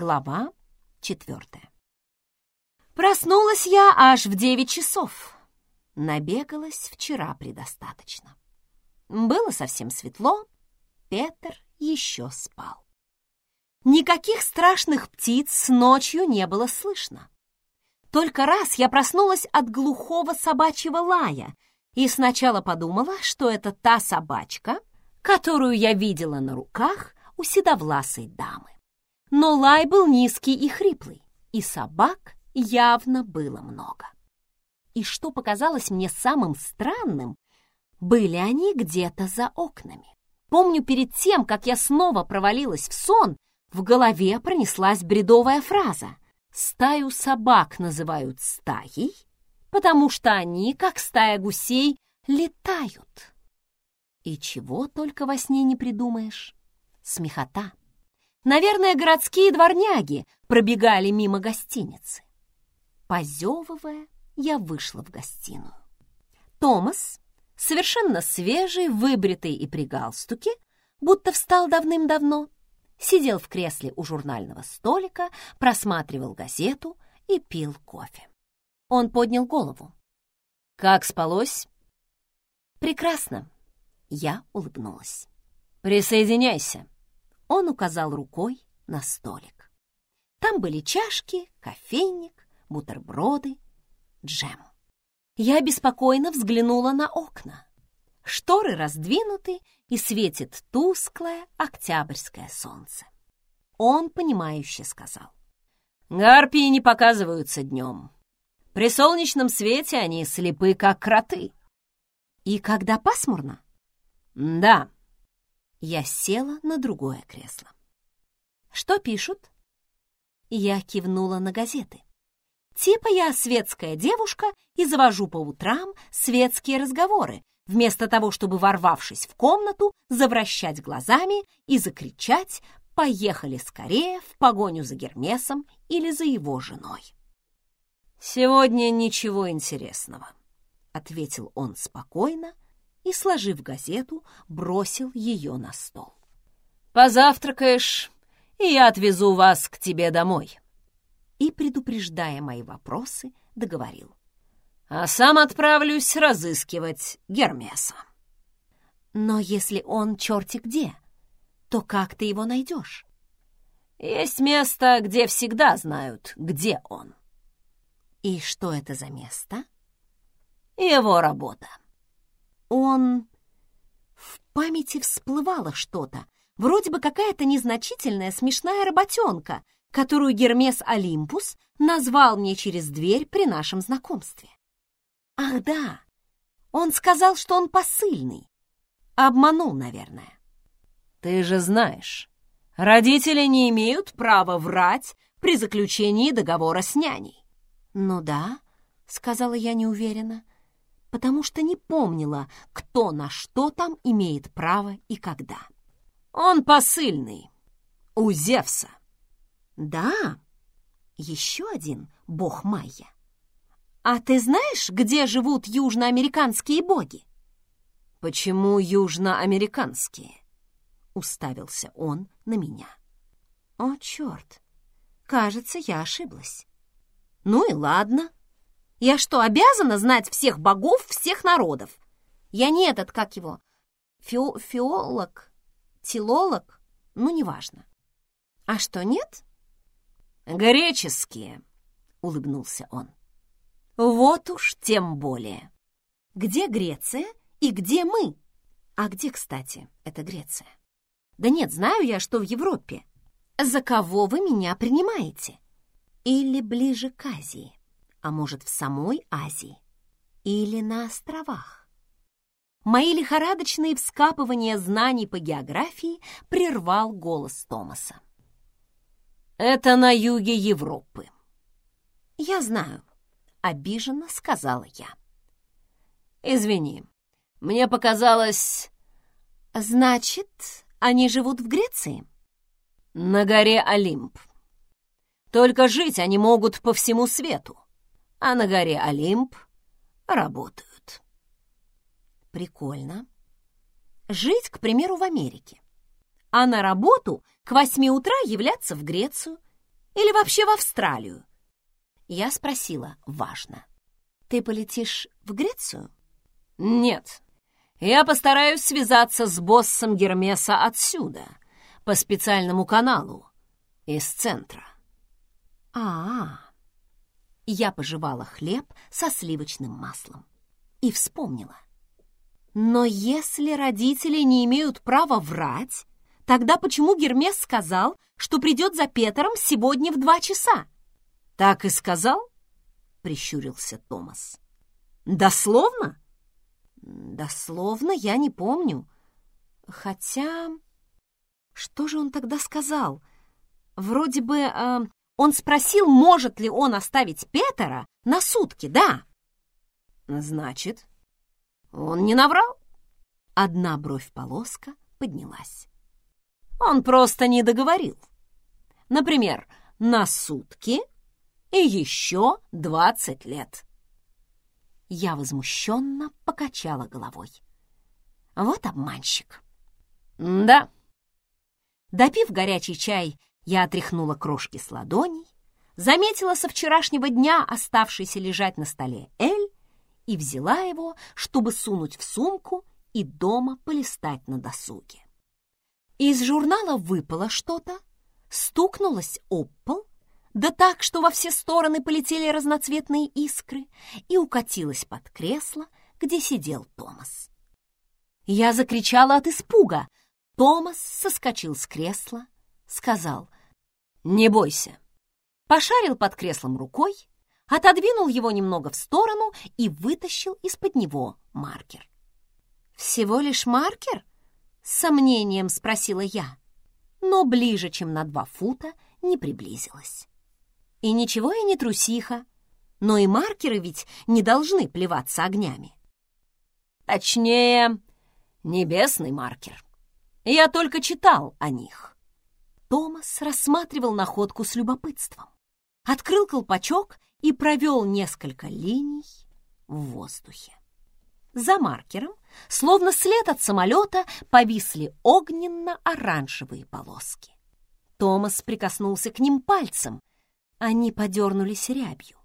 Глава четвертая. Проснулась я аж в девять часов. Набегалась вчера предостаточно. Было совсем светло, Петр еще спал. Никаких страшных птиц ночью не было слышно. Только раз я проснулась от глухого собачьего лая и сначала подумала, что это та собачка, которую я видела на руках у седовласой дамы. Но лай был низкий и хриплый, и собак явно было много. И что показалось мне самым странным, были они где-то за окнами. Помню, перед тем, как я снова провалилась в сон, в голове пронеслась бредовая фраза «Стаю собак называют стаей, потому что они, как стая гусей, летают». И чего только во сне не придумаешь. Смехота. Наверное, городские дворняги пробегали мимо гостиницы. Позевывая, я вышла в гостиную. Томас, совершенно свежий, выбритый и при галстуке, будто встал давным-давно, сидел в кресле у журнального столика, просматривал газету и пил кофе. Он поднял голову. «Как спалось?» «Прекрасно», — я улыбнулась. «Присоединяйся», — он указал рукой на столик. Там были чашки, кофейник, бутерброды, джем. Я беспокойно взглянула на окна. Шторы раздвинуты, и светит тусклое октябрьское солнце. Он, понимающе сказал. «Гарпии не показываются днем. При солнечном свете они слепы, как кроты». «И когда пасмурно?» «Да». Я села на другое кресло. «Что пишут?» Я кивнула на газеты. Типа я светская девушка и завожу по утрам светские разговоры, вместо того, чтобы, ворвавшись в комнату, завращать глазами и закричать «Поехали скорее в погоню за Гермесом или за его женой». «Сегодня ничего интересного», — ответил он спокойно и, сложив газету, бросил ее на стол. «Позавтракаешь, и я отвезу вас к тебе домой» и, предупреждая мои вопросы, договорил. «А сам отправлюсь разыскивать Гермеса». «Но если он черти где, то как ты его найдешь?» «Есть место, где всегда знают, где он». «И что это за место?» «Его работа». «Он...» В памяти всплывало что-то, вроде бы какая-то незначительная смешная работенка — которую Гермес Олимпус назвал мне через дверь при нашем знакомстве. Ах да, он сказал, что он посыльный. Обманул, наверное. Ты же знаешь, родители не имеют права врать при заключении договора с няней. Ну да, сказала я неуверенно, потому что не помнила, кто на что там имеет право и когда. Он посыльный у Зевса. Да, еще один бог Майя. А ты знаешь, где живут южноамериканские боги? Почему южноамериканские? Уставился он на меня. О, черт! Кажется, я ошиблась. Ну и ладно. Я что, обязана знать всех богов всех народов? Я не этот, как его, фио фиолог, тилолог, ну, неважно. А что, нет? «Греческие», — улыбнулся он. «Вот уж тем более. Где Греция и где мы? А где, кстати, это Греция? Да нет, знаю я, что в Европе. За кого вы меня принимаете? Или ближе к Азии? А может, в самой Азии? Или на островах?» Мои лихорадочные вскапывания знаний по географии прервал голос Томаса. Это на юге Европы. Я знаю, обиженно сказала я. Извини, мне показалось... Значит, они живут в Греции? На горе Олимп. Только жить они могут по всему свету, а на горе Олимп работают. Прикольно. Жить, к примеру, в Америке а на работу к восьми утра являться в Грецию Или вообще в Австралию?» Я спросила, важно. «Ты полетишь в Грецию?» «Нет. Я постараюсь связаться с боссом Гермеса отсюда, по специальному каналу, из центра». «А-а-а!» Я пожевала хлеб со сливочным маслом и вспомнила. Но если родители не имеют права врать, тогда почему Гермес сказал, что придет за Петером сегодня в два часа? Так и сказал? Прищурился Томас. Дословно? Дословно я не помню. Хотя... Что же он тогда сказал? Вроде бы э, он спросил, может ли он оставить Петера на сутки, да? Значит, он не наврал? Одна бровь полоска поднялась. Он просто не договорил. Например, на сутки и еще двадцать лет. Я возмущенно покачала головой. Вот обманщик. Да. Допив горячий чай, я отряхнула крошки с ладоней, заметила со вчерашнего дня оставшийся лежать на столе Эль и взяла его, чтобы сунуть в сумку и дома полистать на досуге. Из журнала выпало что-то, стукнулось об пол, да так, что во все стороны полетели разноцветные искры и укатилась под кресло, где сидел Томас. Я закричала от испуга. Томас соскочил с кресла, сказал «Не бойся». Пошарил под креслом рукой, отодвинул его немного в сторону и вытащил из-под него маркер. «Всего лишь маркер?» — с сомнением спросила я, но ближе, чем на два фута, не приблизилась. И ничего я не трусиха, но и маркеры ведь не должны плеваться огнями. Точнее, небесный маркер. Я только читал о них. Томас рассматривал находку с любопытством. Открыл колпачок и провел несколько линий в воздухе. За маркером, словно след от самолета, повисли огненно-оранжевые полоски. Томас прикоснулся к ним пальцем, они подернулись рябью.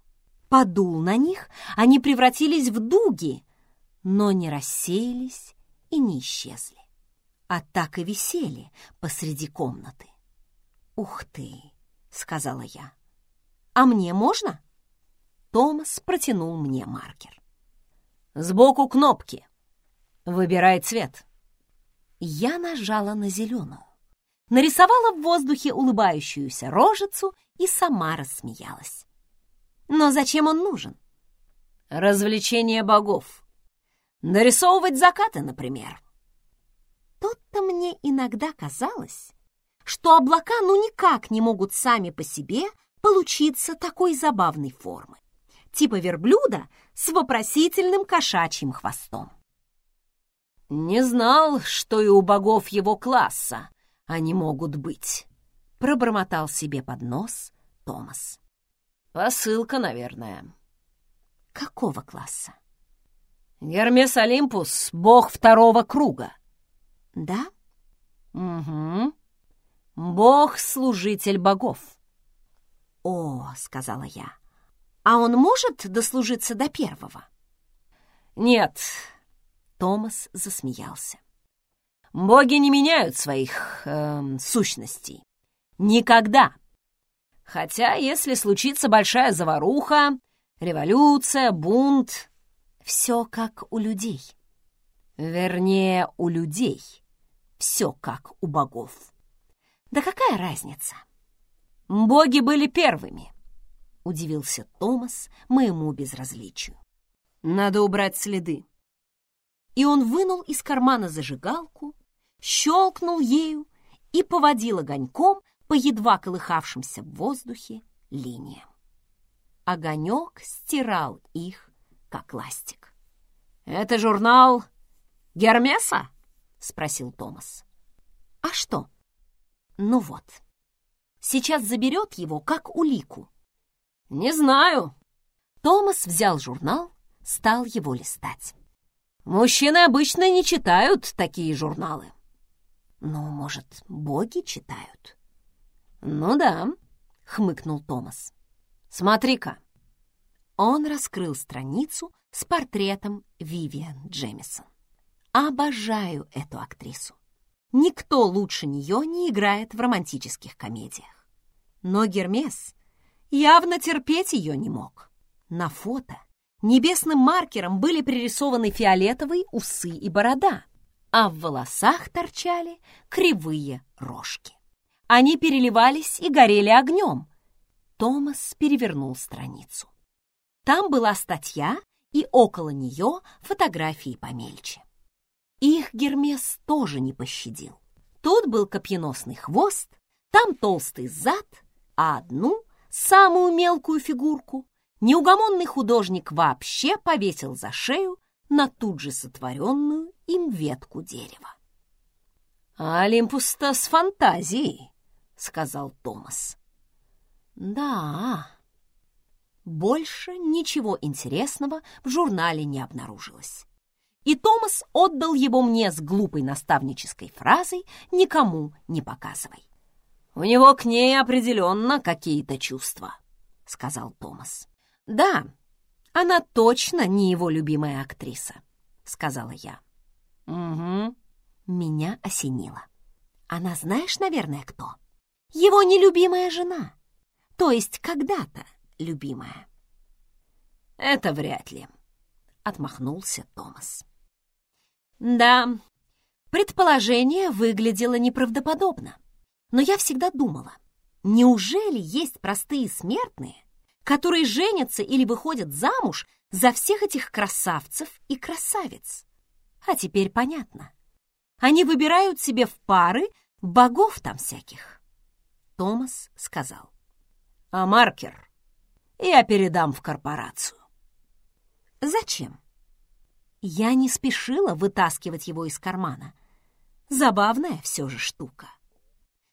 Подул на них, они превратились в дуги, но не рассеялись и не исчезли, а так и висели посреди комнаты. «Ух ты!» — сказала я. «А мне можно?» Томас протянул мне маркер. «Сбоку кнопки. Выбирай цвет». Я нажала на зеленую, нарисовала в воздухе улыбающуюся рожицу и сама рассмеялась. Но зачем он нужен? Развлечение богов. Нарисовывать закаты, например. Тут-то мне иногда казалось, что облака ну никак не могут сами по себе получиться такой забавной формы, типа верблюда с вопросительным кошачьим хвостом. «Не знал, что и у богов его класса они могут быть», — пробормотал себе под нос Томас. «Посылка, наверное». «Какого класса?» «Гермес Олимпус — бог второго круга». «Да?» «Угу. Бог-служитель богов». «О», — сказала я, — «а он может дослужиться до первого?» «Нет», — Томас засмеялся. Боги не меняют своих э, сущностей. Никогда. Хотя, если случится большая заваруха, революция, бунт, все как у людей. Вернее, у людей. Все как у богов. Да какая разница? Боги были первыми, удивился Томас моему безразличию. Надо убрать следы. И он вынул из кармана зажигалку щелкнул ею и поводил огоньком по едва колыхавшимся в воздухе линиям. Огонек стирал их, как ластик. «Это журнал Гермеса?» — спросил Томас. «А что?» «Ну вот, сейчас заберет его, как улику». «Не знаю». Томас взял журнал, стал его листать. «Мужчины обычно не читают такие журналы». Ну, может, боги читают? Ну да, хмыкнул Томас. «Смотри-ка!» Он раскрыл страницу с портретом Вивиан Джемисон. Обожаю эту актрису. Никто лучше нее не играет в романтических комедиях. Но Гермес явно терпеть ее не мог. На фото небесным маркером были пририсованы фиолетовые усы и борода, а в волосах торчали кривые рожки. Они переливались и горели огнем. Томас перевернул страницу. Там была статья, и около нее фотографии помельче. Их Гермес тоже не пощадил. Тут был копьеносный хвост, там толстый зад, а одну, самую мелкую фигурку, неугомонный художник вообще повесил за шею на тут же сотворенную им ветку дерева. «Олимпус-то с фантазией», — сказал Томас. «Да». Больше ничего интересного в журнале не обнаружилось. И Томас отдал его мне с глупой наставнической фразой «никому не показывай». «У него к ней определенно какие-то чувства», — сказал Томас. «Да, она точно не его любимая актриса», — сказала я. «Угу». Меня осенило. Она знаешь, наверное, кто? Его нелюбимая жена. То есть когда-то любимая. «Это вряд ли», — отмахнулся Томас. Да, предположение выглядело неправдоподобно. Но я всегда думала, неужели есть простые смертные, которые женятся или выходят замуж за всех этих красавцев и красавиц? А теперь понятно. Они выбирают себе в пары богов там всяких. Томас сказал. А маркер я передам в корпорацию. Зачем? Я не спешила вытаскивать его из кармана. Забавная все же штука.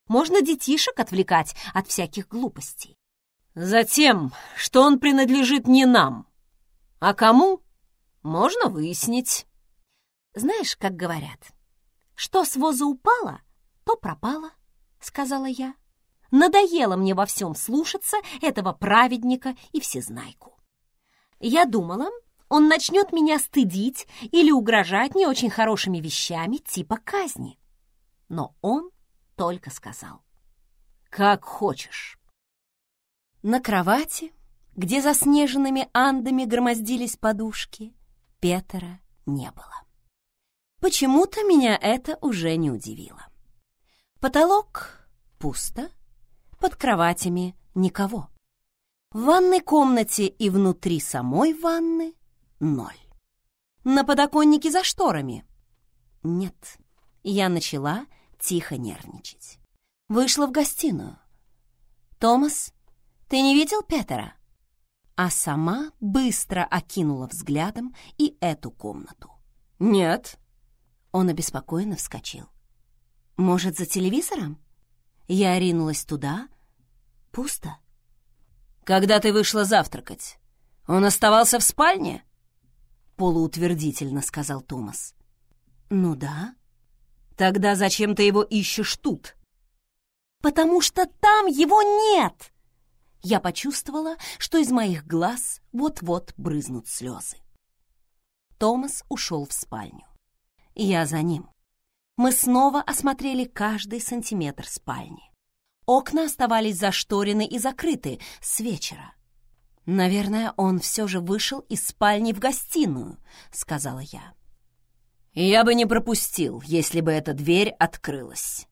Можно детишек отвлекать от всяких глупостей. Затем, что он принадлежит не нам. А кому? Можно выяснить. Знаешь, как говорят, что с воза упало, то пропало, сказала я. Надоело мне во всем слушаться этого праведника и всезнайку. Я думала, он начнет меня стыдить или угрожать не очень хорошими вещами типа казни. Но он только сказал. «Как хочешь». На кровати, где заснеженными андами громоздились подушки, Петера не было. Почему-то меня это уже не удивило. Потолок пусто, под кроватями никого. В ванной комнате и внутри самой ванны ноль. На подоконнике за шторами нет. Я начала тихо нервничать. Вышла в гостиную. «Томас, ты не видел Петера?» А сама быстро окинула взглядом и эту комнату. «Нет». Он обеспокоенно вскочил. «Может, за телевизором?» Я ринулась туда. Пусто. «Когда ты вышла завтракать, он оставался в спальне?» Полуутвердительно сказал Томас. «Ну да». Тогда зачем ты его ищешь тут? Потому что там его нет! Я почувствовала, что из моих глаз вот-вот брызнут слезы. Томас ушел в спальню. Я за ним. Мы снова осмотрели каждый сантиметр спальни. Окна оставались зашторены и закрыты с вечера. «Наверное, он все же вышел из спальни в гостиную», — сказала я. Я бы не пропустил, если бы эта дверь открылась.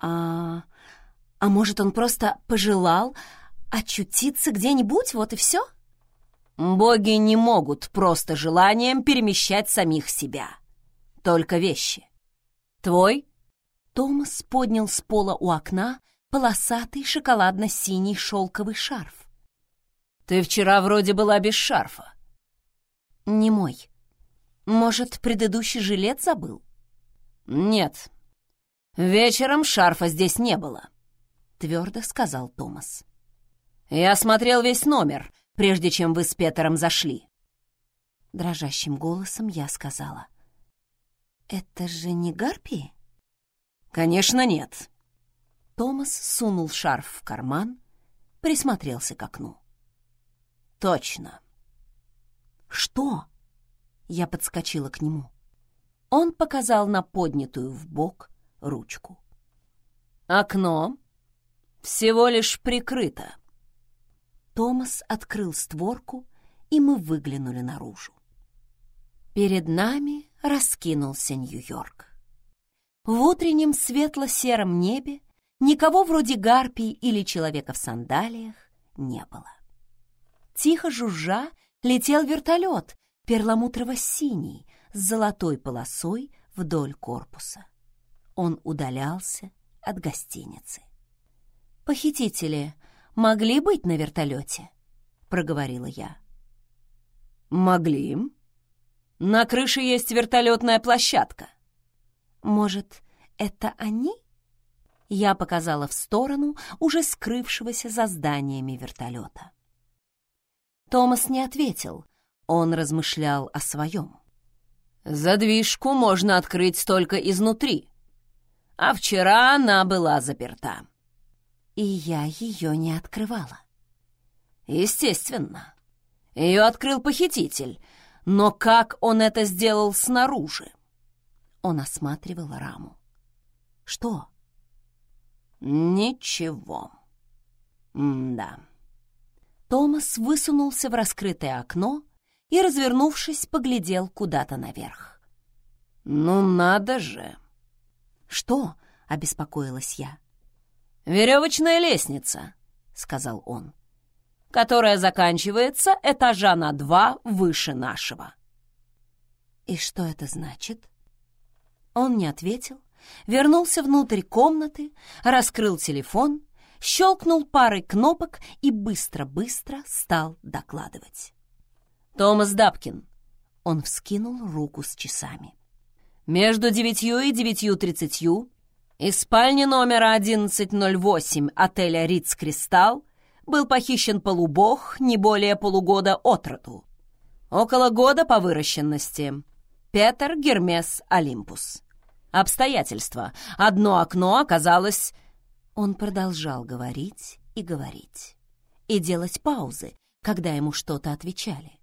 А... А может, он просто пожелал очутиться где-нибудь, вот и все? Боги не могут просто желанием перемещать самих себя. Только вещи. Твой? Томас поднял с пола у окна полосатый шоколадно-синий шелковый шарф. Ты вчера вроде была без шарфа. Не мой. Может, предыдущий жилет забыл? Нет. Вечером шарфа здесь не было, твердо сказал Томас. Я смотрел весь номер, прежде чем вы с Петером зашли. Дрожащим голосом я сказала. Это же не гарпии? Конечно, нет. Томас сунул шарф в карман присмотрелся к окну. «Точно!» «Что?» Я подскочила к нему. Он показал на поднятую в бок ручку. «Окно всего лишь прикрыто». Томас открыл створку, и мы выглянули наружу. Перед нами раскинулся Нью-Йорк. В утреннем светло-сером небе никого вроде гарпий или человека в сандалиях не было. Тихо жужжа летел вертолет, перламутрово-синий, с золотой полосой вдоль корпуса. Он удалялся от гостиницы. «Похитители могли быть на вертолете?» — проговорила я. «Могли. На крыше есть вертолетная площадка». «Может, это они?» Я показала в сторону уже скрывшегося за зданиями вертолета. Томас не ответил, он размышлял о своем. «Задвижку можно открыть только изнутри, а вчера она была заперта». И я ее не открывала. «Естественно. Ее открыл похититель, но как он это сделал снаружи?» Он осматривал раму. «Что?» «Ничего. М-да». Томас высунулся в раскрытое окно и, развернувшись, поглядел куда-то наверх. «Ну надо же!» «Что?» — обеспокоилась я. «Веревочная лестница», — сказал он, «которая заканчивается этажа на два выше нашего». «И что это значит?» Он не ответил, вернулся внутрь комнаты, раскрыл телефон щелкнул парой кнопок и быстро-быстро стал докладывать. «Томас Дапкин». Он вскинул руку с часами. «Между девятью и девятью тридцатью из спальни номера 1108 отеля «Ритц Кристалл» был похищен полубог не более полугода от роду. Около года по выращенности. Петер Гермес Олимпус. Обстоятельства. Одно окно оказалось он продолжал говорить и говорить, и делать паузы, когда ему что-то отвечали.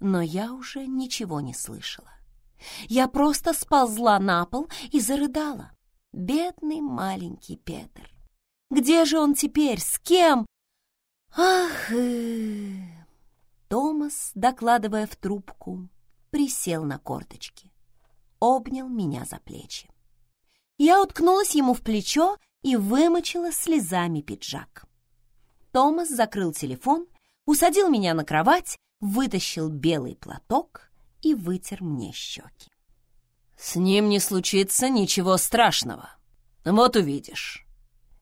Но я уже ничего не слышала. Я просто сползла на пол и зарыдала. Бедный маленький Петр. Где же он теперь? С кем? Ах! Э... Томас, докладывая в трубку, присел на корточки, обнял меня за плечи. Я уткнулась ему в плечо и вымочила слезами пиджак. Томас закрыл телефон, усадил меня на кровать, вытащил белый платок и вытер мне щеки. «С ним не случится ничего страшного. Вот увидишь.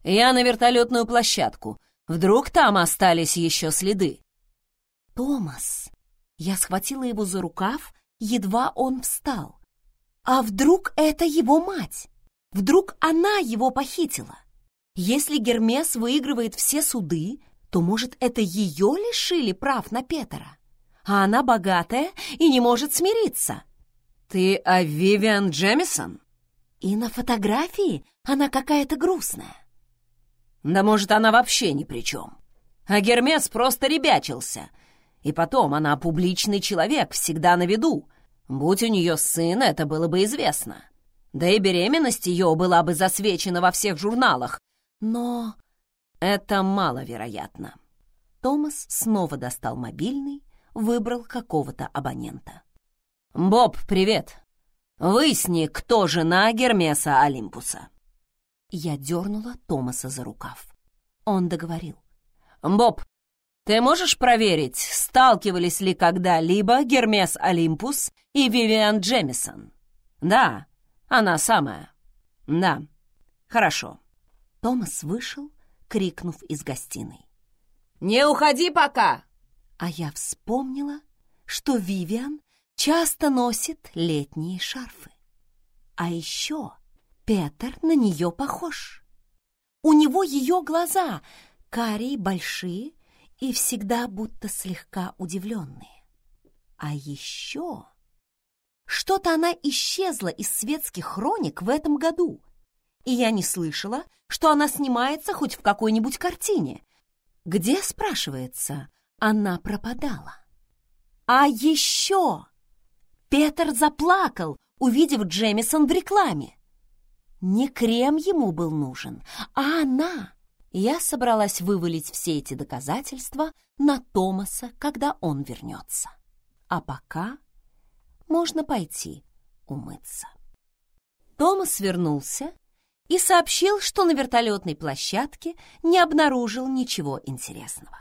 Я на вертолетную площадку. Вдруг там остались еще следы?» «Томас!» Я схватила его за рукав, едва он встал. «А вдруг это его мать?» Вдруг она его похитила? Если Гермес выигрывает все суды, то, может, это ее лишили прав на Петера? А она богатая и не может смириться. Ты о Вивиан Джемисон? И на фотографии она какая-то грустная. Да может, она вообще ни при чем. А Гермес просто ребячился. И потом, она публичный человек, всегда на виду. Будь у нее сын, это было бы известно. Да и беременность ее была бы засвечена во всех журналах. Но это маловероятно. Томас снова достал мобильный, выбрал какого-то абонента. «Боб, привет! Выясни, кто жена Гермеса Олимпуса». Я дернула Томаса за рукав. Он договорил. «Боб, ты можешь проверить, сталкивались ли когда-либо Гермес Олимпус и Вивиан Джемисон?» «Да, она самая. Да, хорошо. Томас вышел, крикнув из гостиной. «Не уходи пока!» А я вспомнила, что Вивиан часто носит летние шарфы. А еще Петер на нее похож. У него ее глаза, карие, большие и всегда будто слегка удивленные. А еще что-то она исчезла из светских хроник в этом году, и я не слышала, что она снимается хоть в какой-нибудь картине. Где, спрашивается, она пропадала? А еще Петер заплакал, увидев Джемисон в рекламе. Не крем ему был нужен, а она. Я собралась вывалить все эти доказательства на Томаса, когда он вернется. А пока можно пойти умыться. Томас вернулся и сообщил, что на вертолетной площадке не обнаружил ничего интересного.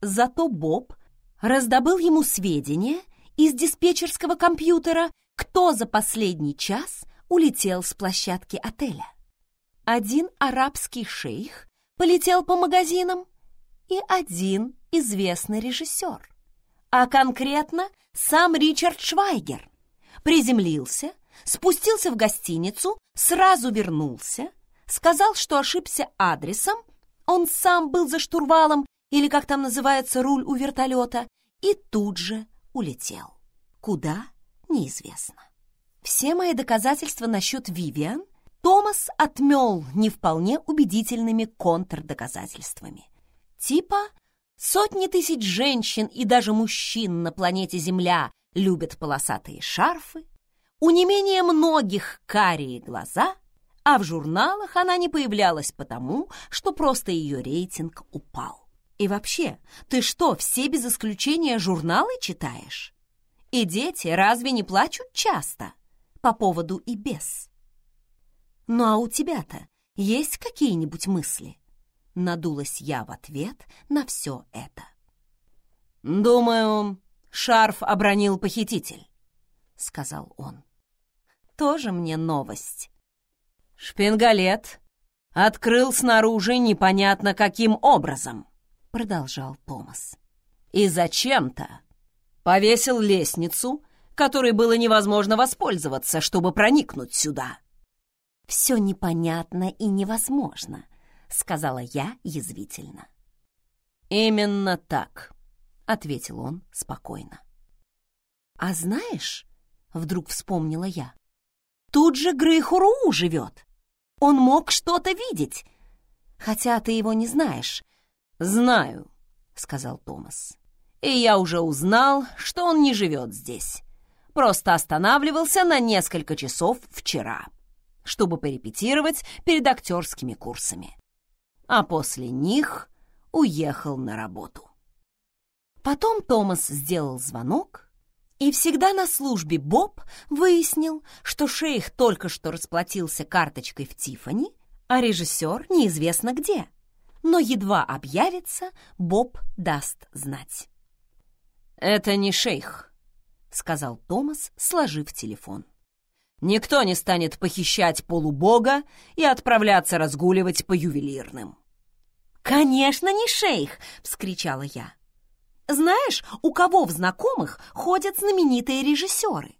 Зато Боб раздобыл ему сведения из диспетчерского компьютера, кто за последний час улетел с площадки отеля. Один арабский шейх полетел по магазинам и один известный режиссер, а конкретно сам Ричард Швайгер приземлился, спустился в гостиницу, сразу вернулся, сказал, что ошибся адресом, он сам был за штурвалом или, как там называется, руль у вертолета, и тут же улетел. Куда — неизвестно. Все мои доказательства насчет Вивиан Томас отмел не вполне убедительными контрдоказательствами. Типа сотни тысяч женщин и даже мужчин на планете Земля любят полосатые шарфы, у не менее многих карие глаза, а в журналах она не появлялась потому, что просто ее рейтинг упал. И вообще, ты что, все без исключения журналы читаешь? И дети разве не плачут часто? По поводу и без. Ну а у тебя-то есть какие-нибудь мысли? Надулась я в ответ на все это. «Думаю, шарф обронил похититель», — сказал он. «Тоже мне новость». «Шпингалет открыл снаружи непонятно каким образом», — продолжал Томас. «И зачем-то Повесил лестницу, которой было невозможно воспользоваться, чтобы проникнуть сюда. «Все непонятно и невозможно», — сказала я язвительно. «Именно так», — ответил он спокойно. «А знаешь, — вдруг вспомнила я, — тут же Грейхуру живет. Он мог что-то видеть, хотя ты его не знаешь». «Знаю», — сказал Томас и я уже узнал, что он не живет здесь. Просто останавливался на несколько часов вчера, чтобы порепетировать перед актерскими курсами. А после них уехал на работу. Потом Томас сделал звонок, и всегда на службе Боб выяснил, что шейх только что расплатился карточкой в Тифани, а режиссер неизвестно где. Но едва объявится, Боб даст знать. «Это не шейх», — сказал Томас, сложив телефон. «Никто не станет похищать полубога и отправляться разгуливать по ювелирным». «Конечно, не шейх!» — вскричала я. «Знаешь, у кого в знакомых ходят знаменитые режиссеры?»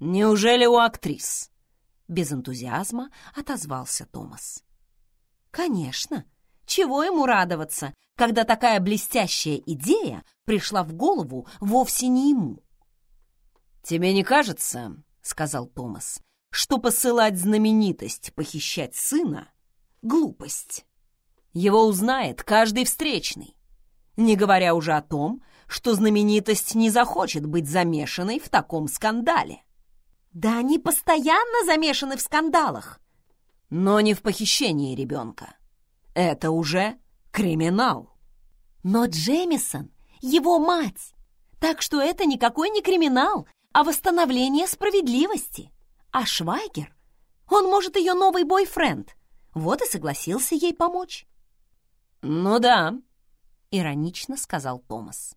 «Неужели у актрис?» — без энтузиазма отозвался Томас. «Конечно. Чего ему радоваться, когда такая блестящая идея пришла в голову вовсе не ему. «Тебе не кажется, — сказал Томас, — что посылать знаменитость похищать сына — глупость? Его узнает каждый встречный, не говоря уже о том, что знаменитость не захочет быть замешанной в таком скандале. Да они постоянно замешаны в скандалах. Но не в похищении ребенка. Это уже криминал. Но Джемисон — его мать, так что это никакой не криминал, а восстановление справедливости. А Швайгер, он, может, ее новый бойфренд, вот и согласился ей помочь. «Ну да», — иронично сказал Томас.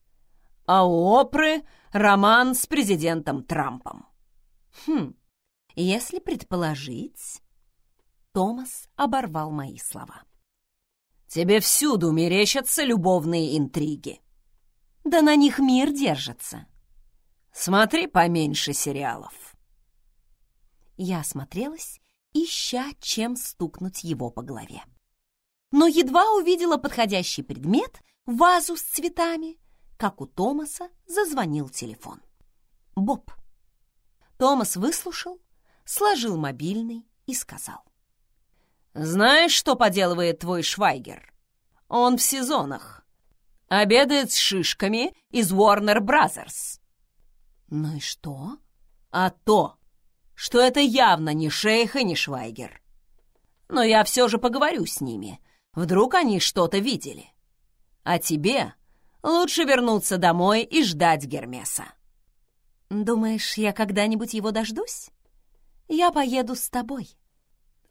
«А у Опры роман с президентом Трампом». «Хм, если предположить...» Томас оборвал мои слова. Тебе всюду мерещатся любовные интриги. Да на них мир держится. Смотри поменьше сериалов. Я осмотрелась, ища, чем стукнуть его по голове. Но едва увидела подходящий предмет, вазу с цветами, как у Томаса зазвонил телефон. Боб. Томас выслушал, сложил мобильный и сказал. Знаешь, что поделывает твой Швайгер? Он в сезонах, Обедает с шишками из Warner Brothers». «Ну и что?» «А то, что это явно не шейх и не Швайгер. Но я все же поговорю с ними. Вдруг они что-то видели. А тебе лучше вернуться домой и ждать Гермеса». «Думаешь, я когда-нибудь его дождусь? Я поеду с тобой.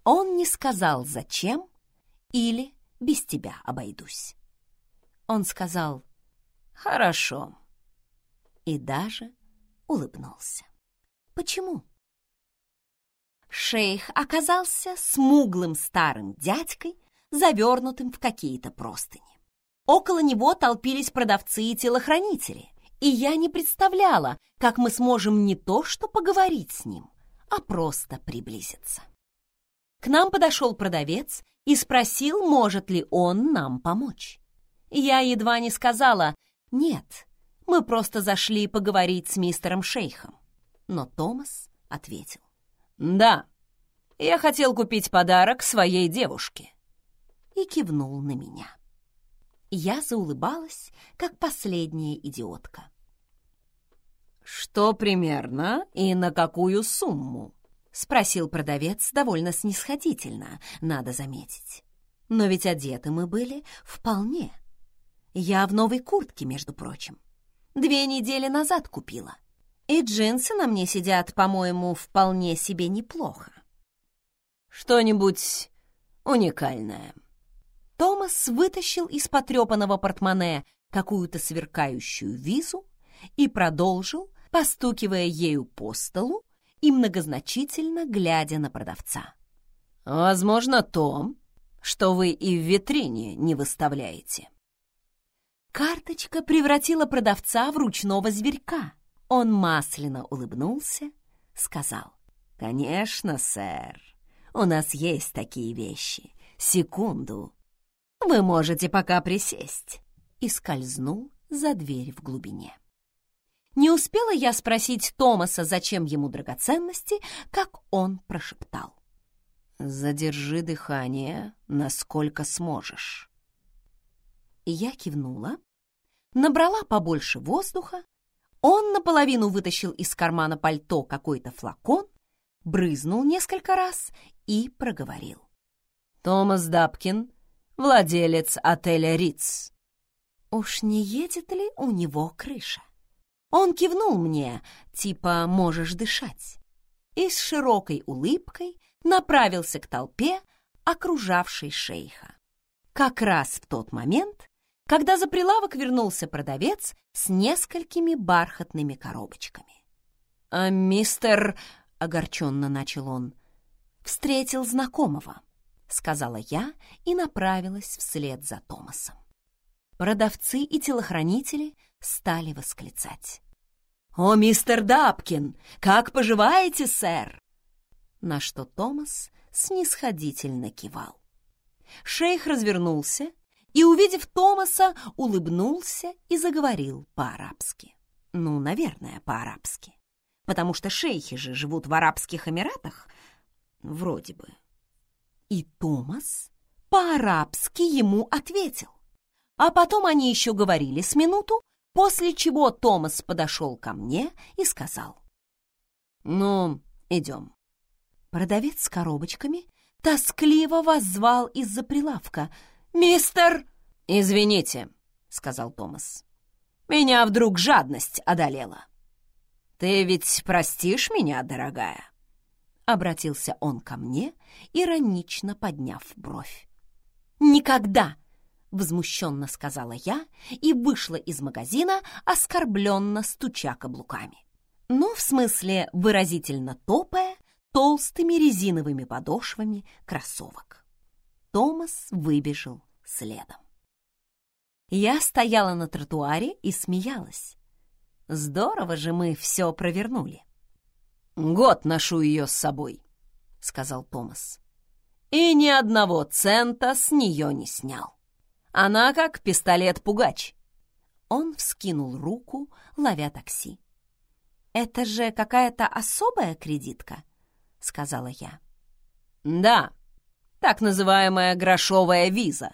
Он не сказал, зачем или без тебя обойдусь». Он сказал «Хорошо» и даже улыбнулся. Почему? Шейх оказался смуглым старым дядькой, завернутым в какие-то простыни. Около него толпились продавцы и телохранители, и я не представляла, как мы сможем не то что поговорить с ним, а просто приблизиться. К нам подошел продавец и спросил, может ли он нам помочь. Я едва не сказала «нет», мы просто зашли поговорить с мистером Шейхом. Но Томас ответил «да, я хотел купить подарок своей девушке» и кивнул на меня. Я заулыбалась, как последняя идиотка. «Что примерно и на какую сумму?» — спросил продавец довольно снисходительно, надо заметить. Но ведь одеты мы были вполне. Я в новой куртке, между прочим. Две недели назад купила. И джинсы на мне сидят, по-моему, вполне себе неплохо. Что-нибудь уникальное. Томас вытащил из потрепанного портмоне какую-то сверкающую визу и продолжил, постукивая ею по столу и многозначительно глядя на продавца. «Возможно, то, что вы и в витрине не выставляете». Карточка превратила продавца в ручного зверька. Он масляно улыбнулся, сказал. «Конечно, сэр, у нас есть такие вещи. Секунду. Вы можете пока присесть». И скользнул за дверь в глубине. Не успела я спросить Томаса, зачем ему драгоценности, как он прошептал. «Задержи дыхание, насколько сможешь». Я кивнула, набрала побольше воздуха, он наполовину вытащил из кармана пальто какой-то флакон, брызнул несколько раз и проговорил. «Томас Дапкин, владелец отеля Риц». Уж не едет ли у него крыша? Он кивнул мне, типа «можешь дышать», и с широкой улыбкой направился к толпе, окружавшей шейха. Как раз в тот момент, когда за прилавок вернулся продавец с несколькими бархатными коробочками. «А мистер...» — огорченно начал он. «Встретил знакомого», — сказала я и направилась вслед за Томасом. Продавцы и телохранители стали восклицать. «О, мистер Дапкин! Как поживаете, сэр?» На что Томас снисходительно кивал. Шейх развернулся и, увидев Томаса, улыбнулся и заговорил по-арабски. Ну, наверное, по-арабски. Потому что шейхи же живут в Арабских Эмиратах. Вроде бы. И Томас по-арабски ему ответил. А потом они еще говорили с минуту, после чего Томас подошел ко мне и сказал. «Ну, идем». Продавец с коробочками тоскливо воззвал из-за прилавка — «Мистер...» «Извините», — сказал Томас. «Меня вдруг жадность одолела». «Ты ведь простишь меня, дорогая?» Обратился он ко мне, иронично подняв бровь. «Никогда!» — возмущенно сказала я и вышла из магазина, оскорбленно стуча каблуками. Ну, в смысле, выразительно топая толстыми резиновыми подошвами кроссовок. Томас выбежал следом. Я стояла на тротуаре и смеялась. Здорово же мы все провернули. «Год ношу ее с собой», — сказал Томас. «И ни одного цента с нее не снял. Она как пистолет-пугач». Он вскинул руку, ловя такси. «Это же какая-то особая кредитка», — сказала я. «Да», так называемая грошовая виза.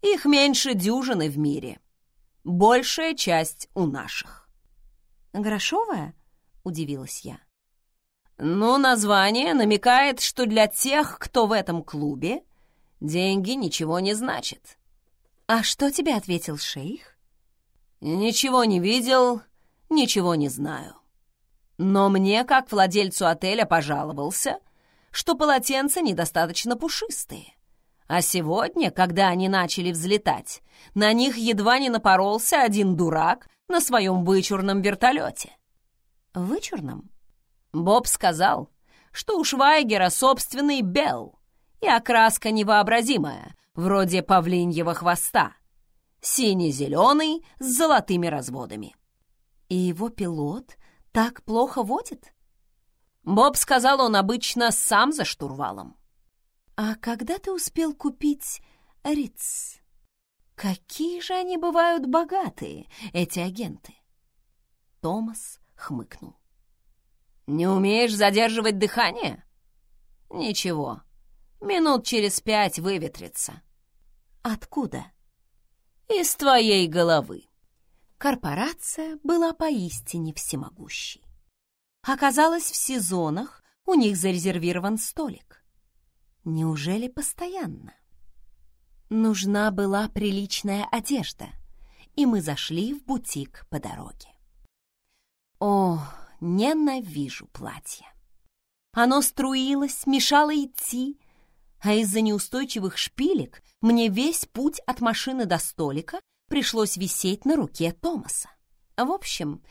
Их меньше дюжины в мире. большая часть у наших. «Грошовая?» — удивилась я. «Ну, название намекает, что для тех, кто в этом клубе, деньги ничего не значат». «А что тебе ответил шейх?» «Ничего не видел, ничего не знаю. Но мне, как владельцу отеля, пожаловался, что полотенца недостаточно пушистые. А сегодня, когда они начали взлетать, на них едва не напоролся один дурак на своем вычурном вертолете. Вычурном? Боб сказал, что у Швайгера собственный Белл, и окраска невообразимая, вроде павлиньего хвоста. Синий-зеленый с золотыми разводами. И его пилот так плохо водит? Боб сказал, он обычно сам за штурвалом. А когда ты успел купить Риц? Какие же они бывают богатые, эти агенты? Томас хмыкнул. «Не умеешь задерживать дыхание?» «Ничего, минут через пять выветрится». «Откуда?» «Из твоей головы». Корпорация была поистине всемогущей. Оказалось, в сезонах у них зарезервирован столик. Неужели постоянно? Нужна была приличная одежда, и мы зашли в бутик по дороге. О, ненавижу платье. Оно струилось, мешало идти, а из-за неустойчивых шпилек мне весь путь от машины до столика пришлось висеть на руке Томаса. В общем,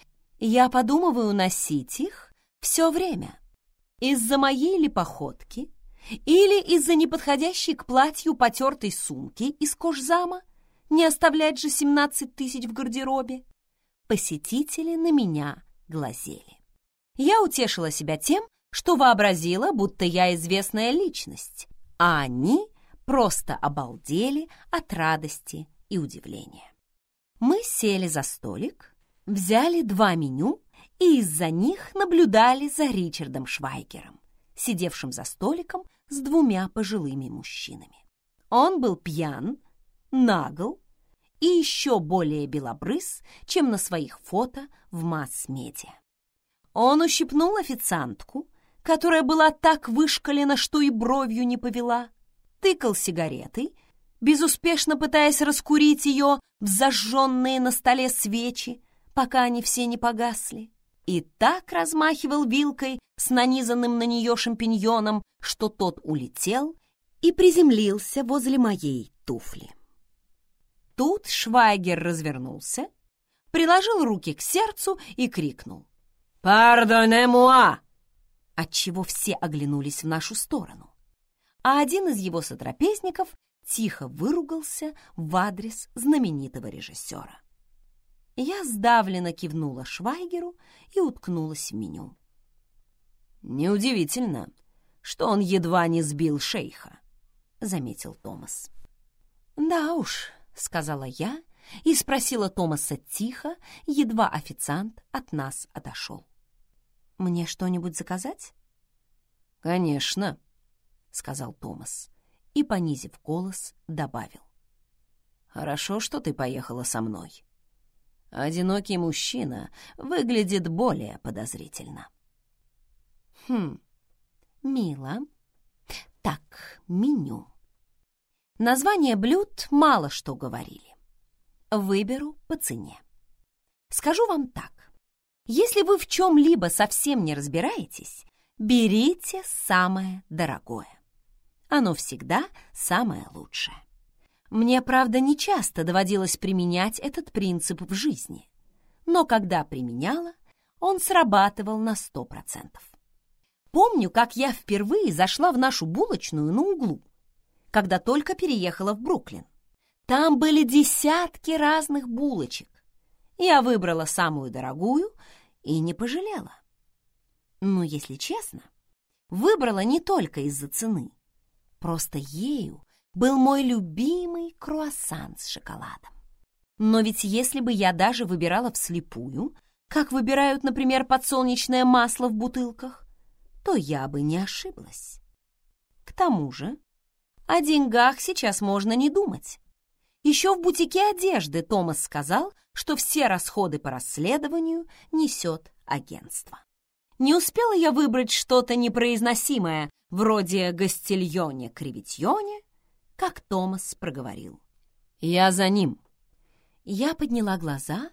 я подумываю носить их все время. Из-за моей ли походки или из-за неподходящей к платью потертой сумки из кожзама, не оставлять же 17 тысяч в гардеробе, посетители на меня глазели. Я утешила себя тем, что вообразила, будто я известная личность, а они просто обалдели от радости и удивления. Мы сели за столик, взяли два меню и из-за них наблюдали за Ричардом Швайгером, сидевшим за столиком с двумя пожилыми мужчинами. Он был пьян, нагл и еще более белобрыс, чем на своих фото в масс-медиа. Он ущипнул официантку, которая была так вышкалена, что и бровью не повела, тыкал сигаретой, безуспешно пытаясь раскурить ее в зажженные на столе свечи, пока они все не погасли, и так размахивал вилкой с нанизанным на нее шампиньоном, что тот улетел и приземлился возле моей туфли. Тут Швайгер развернулся, приложил руки к сердцу и крикнул. «Пардоне-муа!» Отчего все оглянулись в нашу сторону. А один из его сотрапезников тихо выругался в адрес знаменитого режиссера. Я сдавленно кивнула Швайгеру и уткнулась в меню. «Неудивительно, что он едва не сбил шейха», — заметил Томас. «Да уж», — сказала я и спросила Томаса тихо, едва официант от нас отошел. «Мне что-нибудь заказать?» «Конечно», — сказал Томас и, понизив голос, добавил. «Хорошо, что ты поехала со мной. Одинокий мужчина выглядит более подозрительно». «Хм, мило. Так, меню. Названия блюд мало что говорили. Выберу по цене. Скажу вам так. Если вы в чем-либо совсем не разбираетесь, берите самое дорогое. Оно всегда самое лучшее. Мне, правда, не часто доводилось применять этот принцип в жизни, но когда применяла, он срабатывал на сто процентов. Помню, как я впервые зашла в нашу булочную на углу, когда только переехала в Бруклин. Там были десятки разных булочек. Я выбрала самую дорогую и не пожалела. Но, если честно, выбрала не только из-за цены. Просто ею был мой любимый круассан с шоколадом. Но ведь если бы я даже выбирала вслепую, как выбирают, например, подсолнечное масло в бутылках, то я бы не ошиблась. К тому же о деньгах сейчас можно не думать. Еще в бутике одежды Томас сказал, что все расходы по расследованию несет агентство. Не успела я выбрать что-то непроизносимое, вроде «гастильоне-креветьоне», как Томас проговорил. «Я за ним». Я подняла глаза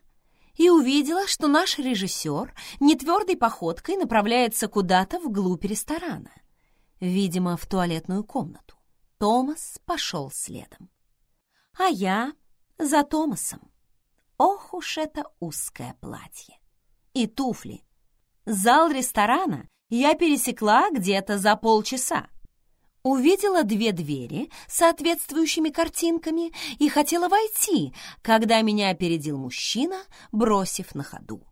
и увидела, что наш режиссер нетвердой походкой направляется куда-то вглубь ресторана, видимо, в туалетную комнату. Томас пошел следом. А я за Томасом. Ох уж это узкое платье. И туфли. Зал ресторана я пересекла где-то за полчаса. Увидела две двери с соответствующими картинками и хотела войти, когда меня опередил мужчина, бросив на ходу.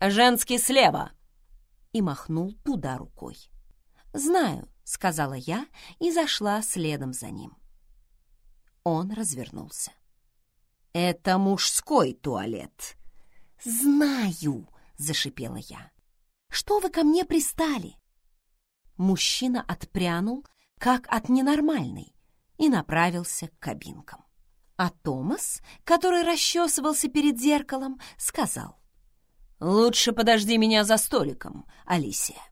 «Женский слева!» и махнул туда рукой. «Знаю», — сказала я и зашла следом за ним. Он развернулся. «Это мужской туалет». «Знаю», — зашипела я. «Что вы ко мне пристали?» Мужчина отпрянул, как от ненормальной, и направился к кабинкам. А Томас, который расчесывался перед зеркалом, сказал, «Лучше подожди меня за столиком, Алисия».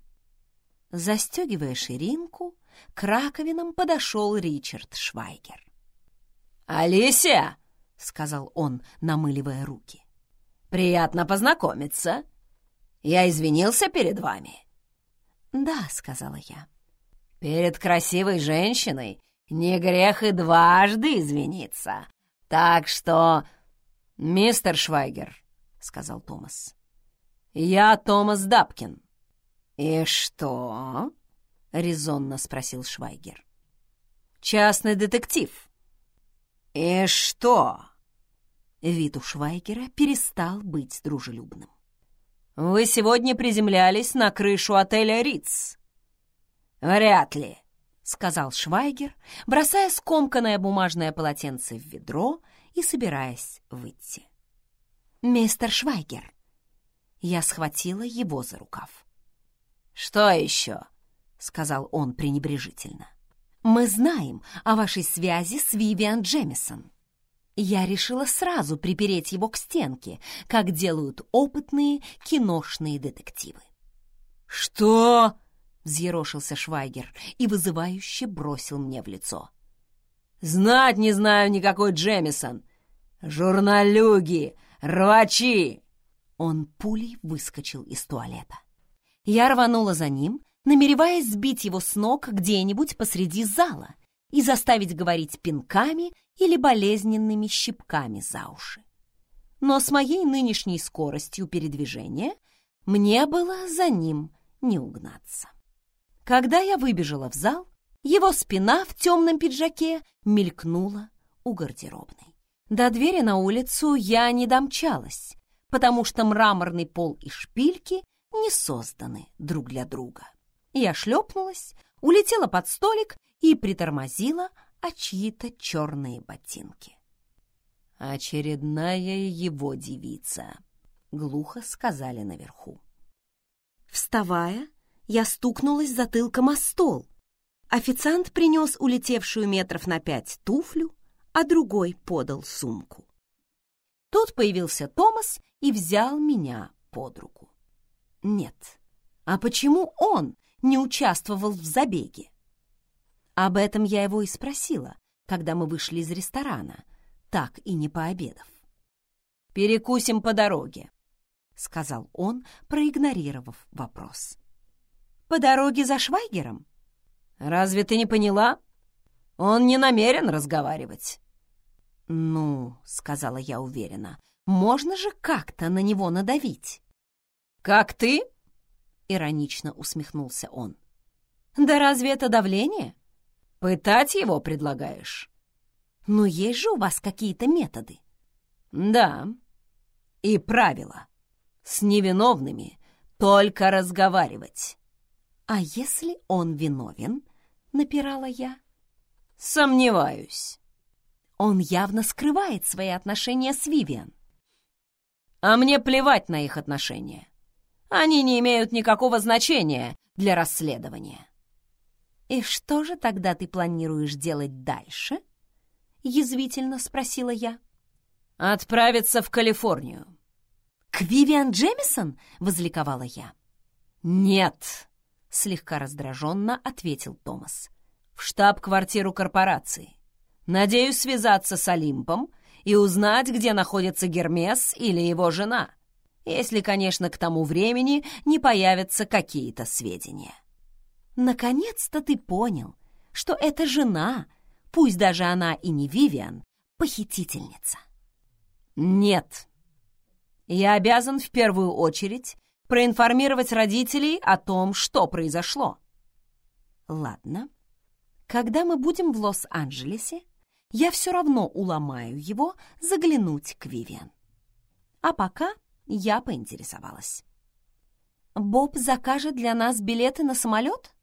Застегивая ширинку, к раковинам подошел Ричард Швайгер. «Алисия!» — сказал он, намыливая руки. «Приятно познакомиться. Я извинился перед вами». «Да», — сказала я. «Перед красивой женщиной не грех и дважды извиниться. Так что...» «Мистер Швайгер», — сказал Томас. «Я Томас Дапкин». «И что?» — резонно спросил Швайгер. «Частный детектив». «И что?» Вид у Швайгера перестал быть дружелюбным. «Вы сегодня приземлялись на крышу отеля «Риц». «Вряд ли», — сказал Швайгер, бросая скомканное бумажное полотенце в ведро и собираясь выйти. «Мистер Швайгер!» Я схватила его за рукав. «Что еще?» — сказал он пренебрежительно. Мы знаем о вашей связи с Вивиан Джемисон. Я решила сразу припереть его к стенке, как делают опытные киношные детективы. «Что?» — взъерошился Швайгер и вызывающе бросил мне в лицо. «Знать не знаю никакой Джемисон! Журналюги! Рвачи!» Он пулей выскочил из туалета. Я рванула за ним, намереваясь сбить его с ног где-нибудь посреди зала и заставить говорить пинками или болезненными щипками за уши. Но с моей нынешней скоростью передвижения мне было за ним не угнаться. Когда я выбежала в зал, его спина в темном пиджаке мелькнула у гардеробной. До двери на улицу я не домчалась, потому что мраморный пол и шпильки не созданы друг для друга. Я шлепнулась, улетела под столик и притормозила о чьи-то черные ботинки. «Очередная его девица», — глухо сказали наверху. Вставая, я стукнулась затылком о стол. Официант принес улетевшую метров на пять туфлю, а другой подал сумку. Тут появился Томас и взял меня под руку. Нет, а почему он не участвовал в забеге. Об этом я его и спросила, когда мы вышли из ресторана, так и не пообедав. «Перекусим по дороге», — сказал он, проигнорировав вопрос. «По дороге за Швайгером?» «Разве ты не поняла? Он не намерен разговаривать». «Ну», — сказала я уверенно, — «можно же как-то на него надавить». «Как ты?» Иронично усмехнулся он. Да разве это давление? Пытать его предлагаешь? Но есть же у вас какие-то методы. Да. И правила. С невиновными только разговаривать. А если он виновен? Напирала я. Сомневаюсь. Он явно скрывает свои отношения с Вивиан. А мне плевать на их отношения. Они не имеют никакого значения для расследования. И что же тогда ты планируешь делать дальше? — язвительно спросила я. «Отправиться в Калифорнию». «К Вивиан Джемисон?» — возликовала я. «Нет», — слегка раздраженно ответил Томас. «В штаб-квартиру корпорации. Надеюсь связаться с Олимпом и узнать, где находится Гермес или его жена, если, конечно, к тому времени не появятся какие-то сведения». «Наконец-то ты понял, что эта жена, пусть даже она и не Вивиан, похитительница». «Нет. Я обязан в первую очередь проинформировать родителей о том, что произошло». «Ладно. Когда мы будем в Лос-Анджелесе, я все равно уломаю его заглянуть к Вивиан. А пока я поинтересовалась. «Боб закажет для нас билеты на самолет?»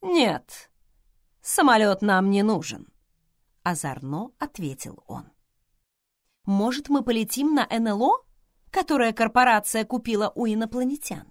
«Нет, самолет нам не нужен», — озорно ответил он. «Может, мы полетим на НЛО, которое корпорация купила у инопланетян?»